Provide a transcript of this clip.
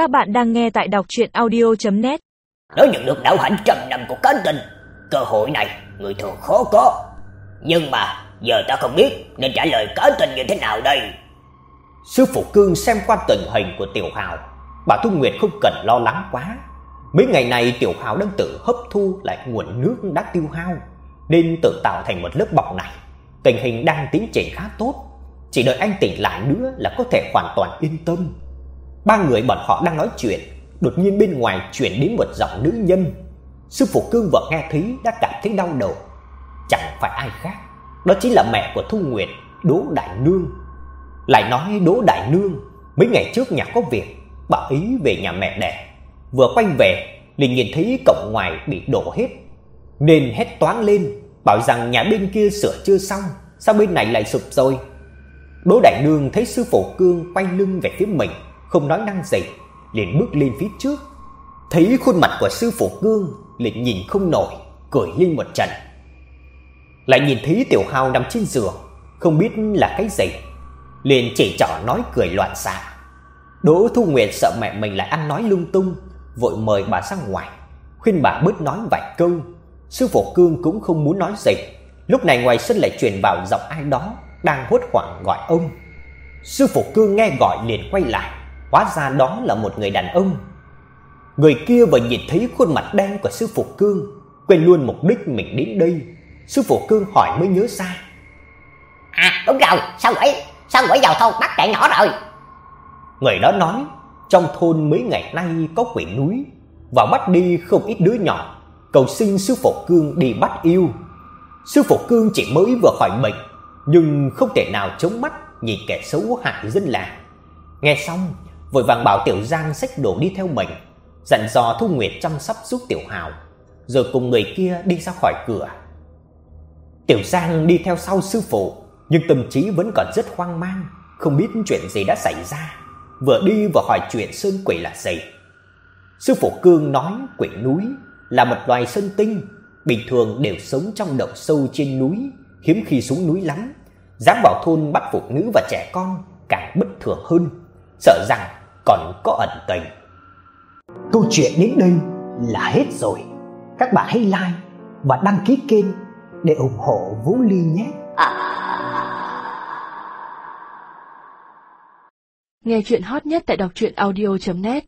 Các bạn đang nghe tại đọc chuyện audio.net Nếu nhận được đạo hạnh trăm năm của cánh tình, cơ hội này người thường khó có. Nhưng mà giờ ta không biết nên trả lời cánh tình như thế nào đây. Sư phụ Cương xem qua tình hình của Tiểu Hào, bà Thu Nguyệt không cần lo lắng quá. Mấy ngày này Tiểu Hào đang tự hấp thu lại nguồn nước đã tiêu hao, nên tự tạo thành một lớp bọc này. Tình hình đang tiến triển khá tốt, chỉ đợi anh tỉnh lại nữa là có thể hoàn toàn yên tâm. Ba người bọn họ đang nói chuyện, đột nhiên bên ngoài truyền đến một giọng nữ nhân. Sư phụ Cương vừa nghe thấy đã cảm thấy đau đầu. Chẳng phải ai khác, đó chính là mẹ của Thu Nguyệt, Đỗ Đại Nương. Lại nói Đỗ Đại Nương, mấy ngày trước nhà có việc, bà ấy về nhà mẹ đẻ. Vừa quay về, liền nhìn thấy cổng ngoài bị đổ hết, nên hét toáng lên, bảo rằng nhà bên kia sửa chưa xong, sao bên này lại sụp rồi? Đỗ Đại Nương thấy sư phụ Cương quay lưng về phía mình, không nói năng gì, liền bước lên phía trước. Thấy khuôn mặt của sư phụ Cương, liền nhìn không nổi, cười lên một trận. Lại nhìn thấy Tiểu Hào nằm trên giường, không biết là cái gì, liền chỉ trỏ nói cười loạn xạ. Đỗ Thu Nguyệt sợ mẹ mình lại ăn nói lung tung, vội mời bà ra ngoài, khuyên bà bớt nói vài câu. Sư phụ Cương cũng không muốn nói gì. Lúc này ngoài sân lại truyền vào giọng ai đó đang hốt hoảng gọi ông. Sư phụ Cương nghe gọi liền quay lại, hóa ra đó là một người đàn ông. Người kia vừa nhìn thấy khuôn mặt đen của sư phụ Cương, quên luôn mục đích mình đến đây. Sư phụ Cương hỏi mới nhớ ra. À đúng rồi, sao quỷ, sao quỷ vào thôn bắt trẻ nhỏ rồi. Người đó nói, trong thôn mấy ngày nay có quỷ núi, và bắt đi không ít đứa nhỏ, cầu xin sư phụ Cương đi bắt yêu. Sư phụ Cương chỉ mới vừa khỏi bệnh, nhưng không thể nào chống mắt nhìn kẻ xấu hại dân làng. Nghe xong, vội vàng bảo Tiểu Giang xách đồ đi theo mình, dặn dò Thu Nguyệt chăm sóc giúp Tiểu Hào, rồi cùng người kia đi ra khỏi cửa. Tiểu Giang đi theo sau sư phụ, nhưng tâm trí vẫn còn rất hoang mang, không biết chuyện gì đã xảy ra. Vừa đi vừa hỏi chuyện sơn quỷ là gì. Sư phụ Cương nói quỷ núi là một loài sơn tinh, bình thường đều sống trong động sâu trên núi, hiếm khi xuống núi lắm. Dám vào thôn bắt phụ nữ và trẻ con càng bất thường hơn, sợ rằng còn có ẩn tình. Câu chuyện đến đây là hết rồi. Các bạn hãy like và đăng ký kênh để ủng hộ Vũ Ly nhé. Nghe chuyện hot nhất tại đọc truyện audio.net